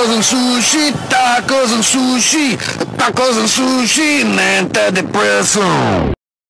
tacos and sushi, tacos and sushi, tacos and sushi, nanta depressão.